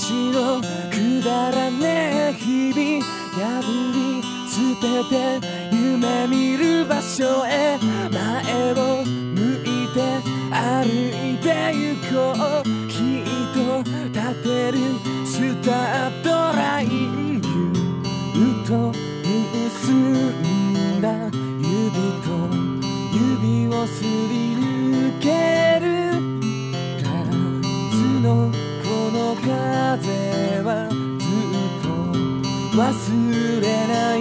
私のくだらねえ日々破り捨てて夢見る場所へ前を向いて歩いて行こうきっと立てるスタートライン言うっと結んだ指と指をすり抜け風はずっと忘れない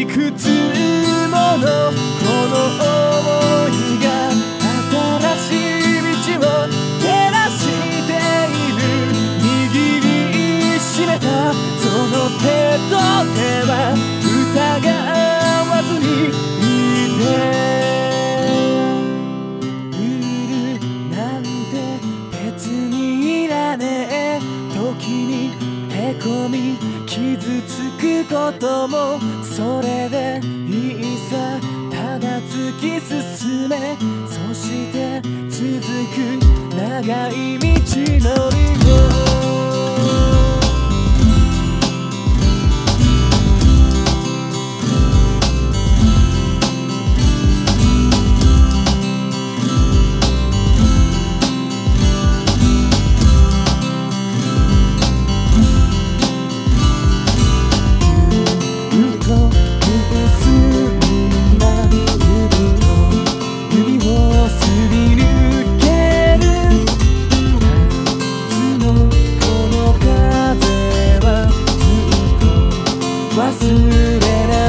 いくつものこの想いが新しい道を照らしている。握りしめたその手傷つくこともそれでいいさただ突き進めそして続く長い道のり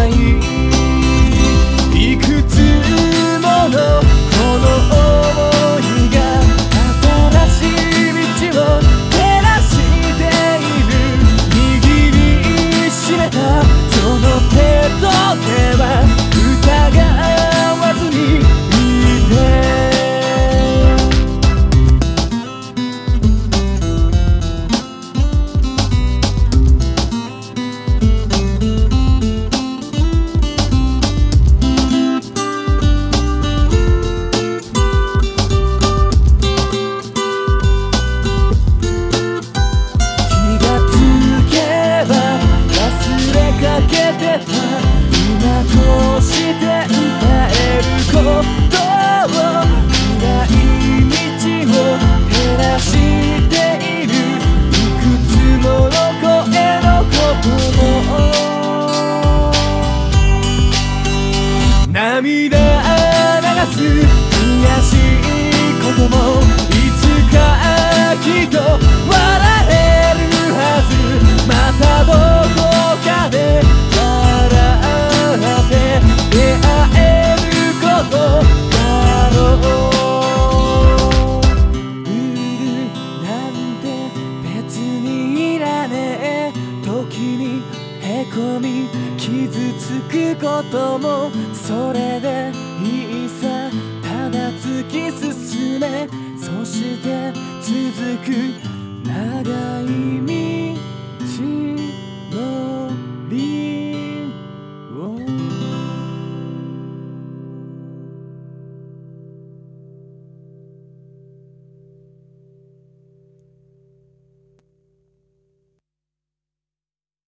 れ流す。悔しいこともいつかきっと笑えるはず。またどこかで笑って出会えることだろう。ルールなんて別にいらねえ。時にへこみ傷つくこともそれでいいさ。して続く長い道